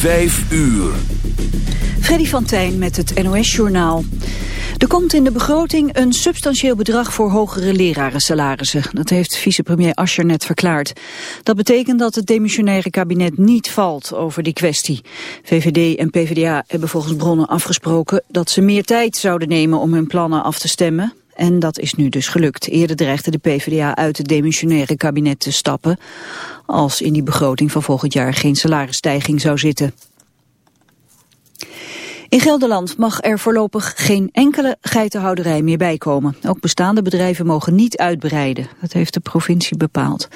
Vijf uur. Freddy van Tijn met het NOS-journaal. Er komt in de begroting een substantieel bedrag voor hogere lerarensalarissen. Dat heeft vicepremier Ascher net verklaard. Dat betekent dat het demissionaire kabinet niet valt over die kwestie. VVD en PvdA hebben volgens bronnen afgesproken dat ze meer tijd zouden nemen om hun plannen af te stemmen. En dat is nu dus gelukt. Eerder dreigde de PvdA uit het demissionaire kabinet te stappen... als in die begroting van volgend jaar geen salarisstijging zou zitten. In Gelderland mag er voorlopig geen enkele geitenhouderij meer bijkomen. Ook bestaande bedrijven mogen niet uitbreiden. Dat heeft de provincie bepaald.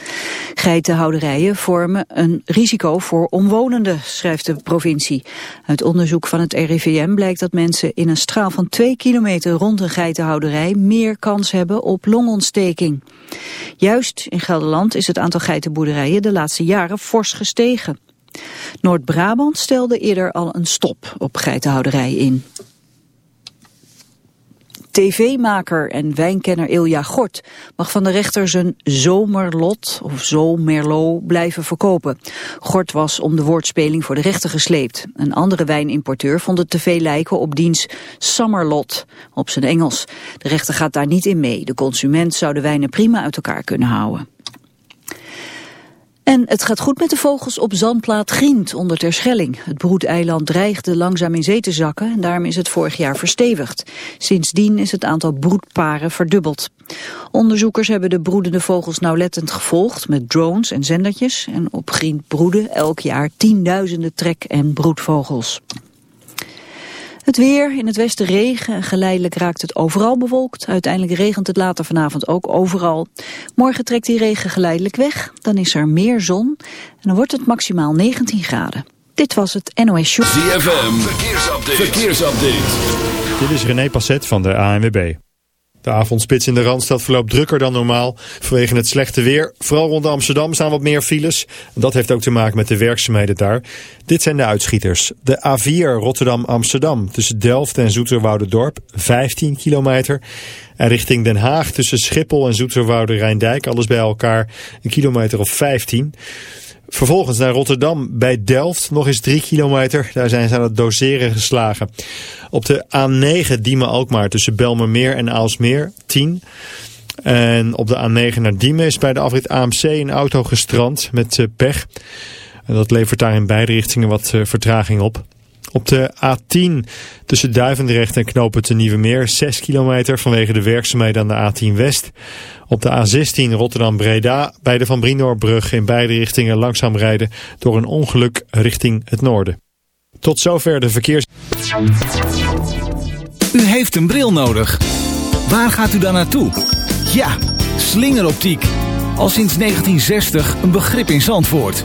Geitenhouderijen vormen een risico voor omwonenden, schrijft de provincie. Uit onderzoek van het RIVM blijkt dat mensen in een straal van twee kilometer rond een geitenhouderij meer kans hebben op longontsteking. Juist in Gelderland is het aantal geitenboerderijen de laatste jaren fors gestegen. Noord-Brabant stelde eerder al een stop op geitenhouderij in. TV-maker en wijnkenner Ilja Gort mag van de rechter zijn zomerlot of zomerlo blijven verkopen. Gort was om de woordspeling voor de rechter gesleept. Een andere wijnimporteur vond het te veel lijken op diens summerlot, op zijn Engels. De rechter gaat daar niet in mee. De consument zou de wijnen prima uit elkaar kunnen houden. En het gaat goed met de vogels op zandplaat Grient onder Terschelling. Het broedeiland dreigde langzaam in zee te zakken en daarom is het vorig jaar verstevigd. Sindsdien is het aantal broedparen verdubbeld. Onderzoekers hebben de broedende vogels nauwlettend gevolgd met drones en zendertjes. En op Grient broeden elk jaar tienduizenden trek- en broedvogels. Het weer, in het westen regen en geleidelijk raakt het overal bewolkt. Uiteindelijk regent het later vanavond ook overal. Morgen trekt die regen geleidelijk weg, dan is er meer zon en dan wordt het maximaal 19 graden. Dit was het NOS Show. ZFM, verkeersupdate. verkeersupdate. Dit is René Passet van de ANWB. De avondspits in de Randstad verloopt drukker dan normaal vanwege het slechte weer. Vooral rond Amsterdam staan wat meer files. Dat heeft ook te maken met de werkzaamheden daar. Dit zijn de uitschieters. De A4 Rotterdam-Amsterdam tussen Delft en Zoeterwoude-dorp 15 kilometer. En richting Den Haag tussen Schiphol en Zoeterwoude-Rijndijk alles bij elkaar een kilometer of 15 Vervolgens naar Rotterdam bij Delft, nog eens 3 kilometer. Daar zijn ze aan het doseren geslagen. Op de A9 Diemen-Alkmaar tussen Belmermeer en Aalsmeer 10. En op de A9 naar Diemen is bij de afrit AMC een auto gestrand met eh, pech. En dat levert daar in beide richtingen wat eh, vertraging op. Op de A10 tussen Duivendrecht en Knopen te Nieuwe Meer 6 kilometer vanwege de werkzaamheden aan de A10 West. Op de A16 Rotterdam-Breda bij de Van Brinoorbrug in beide richtingen langzaam rijden door een ongeluk richting het noorden. Tot zover de verkeers... U heeft een bril nodig. Waar gaat u dan naartoe? Ja, slingeroptiek. Al sinds 1960 een begrip in Zandvoort.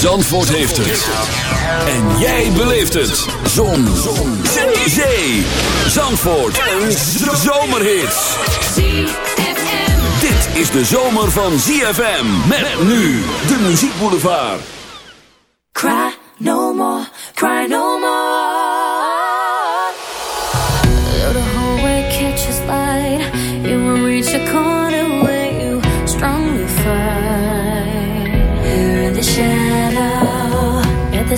Zandvoort heeft het. En jij beleeft het. Zon. Zon. Zee. Zandvoort. Een zomerhit. Dit is de zomer van ZFM. Met nu de muziekboulevard. Cry no more, cry no more.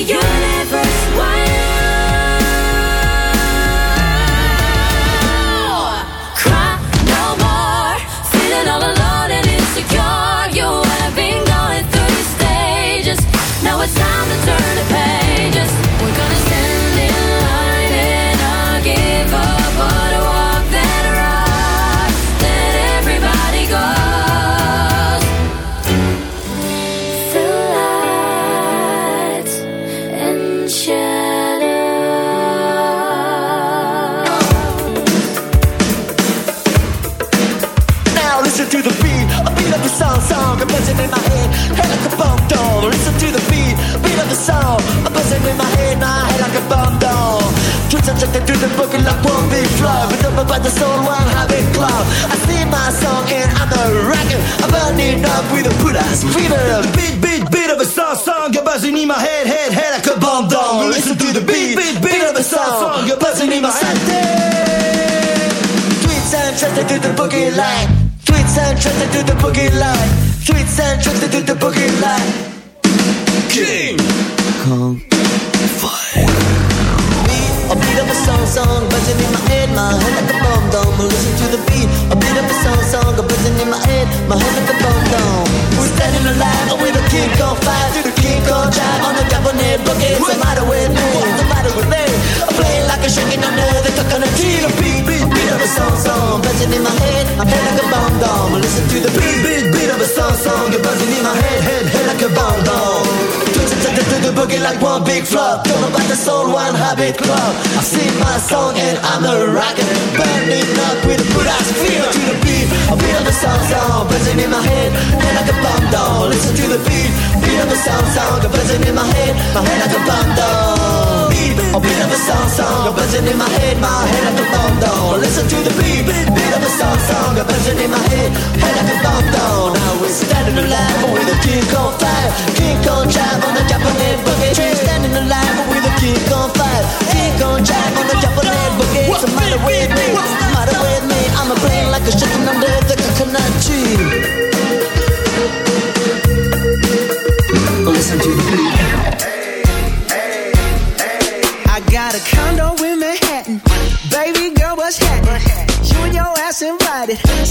you. line. Three times to do the boogie line. private club. I sing my song and I'm a rocker. Burning up with a Buddha's feel to the beat. I feel the sound sound buzzing in my head. Head like a bomb down. Listen to the beat. Beat of the sound sound buzzing in my head. My head like a bomb down. A beat of a sound sound buzzing in my head. My head like a bomb down. Listen to the beat. Beat of a song, song a buzzing in my head. Head like a bomb down. Now we're standing alive with a king on fire. King on drive on the top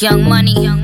Young money, young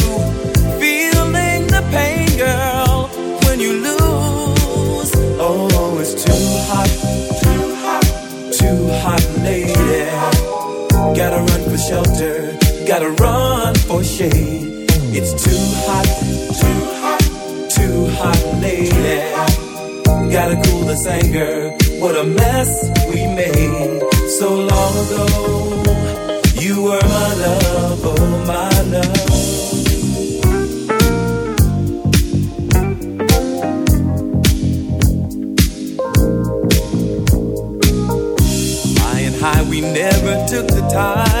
Shelter, gotta run for shade. It's too hot, too hot, too hot, lady. Gotta cool this anger. What a mess we made so long ago. You were my love, oh my love. High and high, we never took the time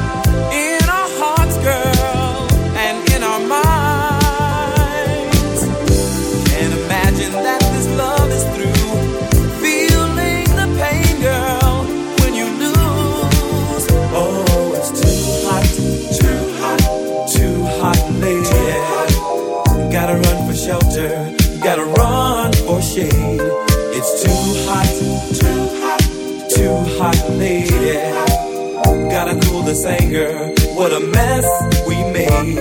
What a mess we made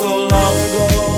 so long ago.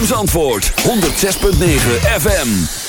ZFM 106.9 FM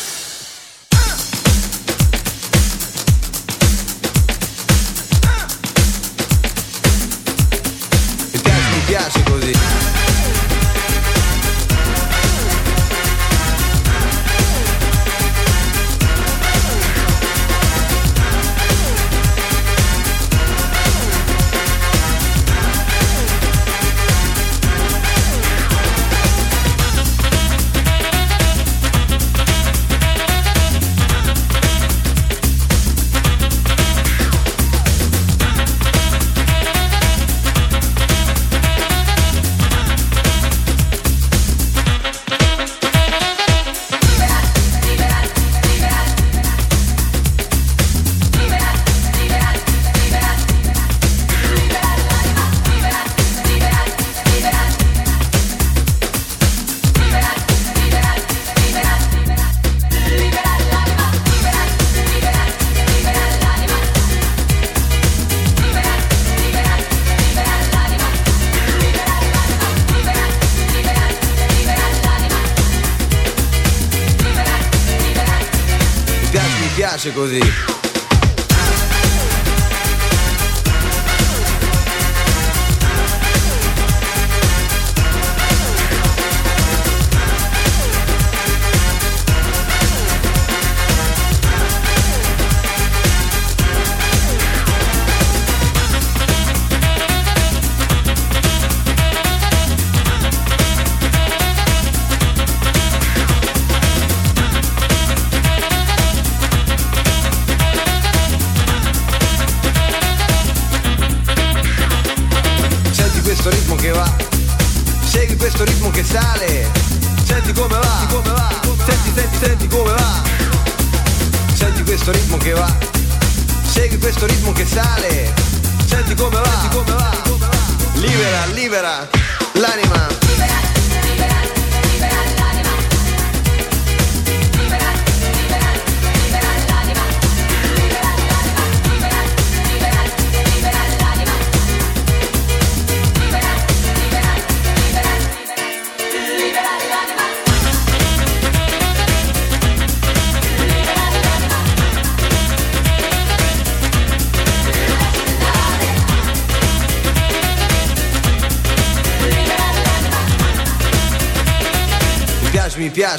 piace così.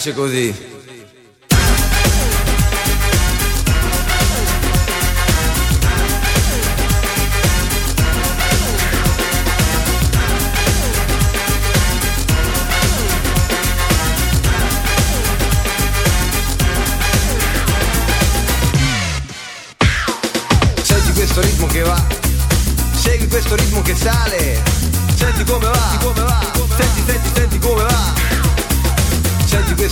piace così. Senti questo ritmo che va, segui questo ritmo che sale, senti come va, senti come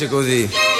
piace così.